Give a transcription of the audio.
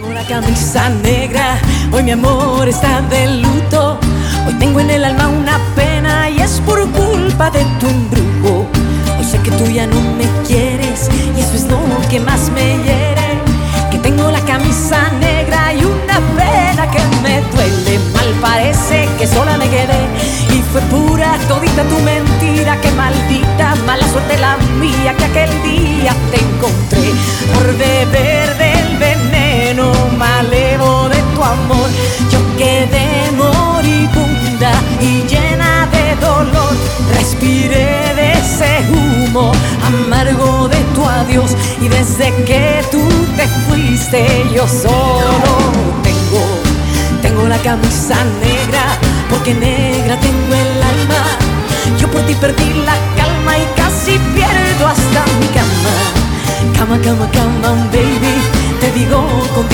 Tengo la camisa negra, hoy mi amor está de luto. Hoy tengo en el alma una pena y es por culpa de tu embrujo. Hoy sé que tú ya no me quieres y eso es lo que más me hiere. Que tengo la camisa negra y una pena que me duele. Mal parece que sola me quedé y fue pura todita tu mentira. Que maldita mala suerte la mía que aquel día te encontré amargo de tu adiós y desde que tú te fuiste yo solo tengo, tengo la camisa negra porque negra tengo el alma. Yo por ti perdí la calma y casi pierdo hasta mi cama. Cama, cama, cama, baby, te digo con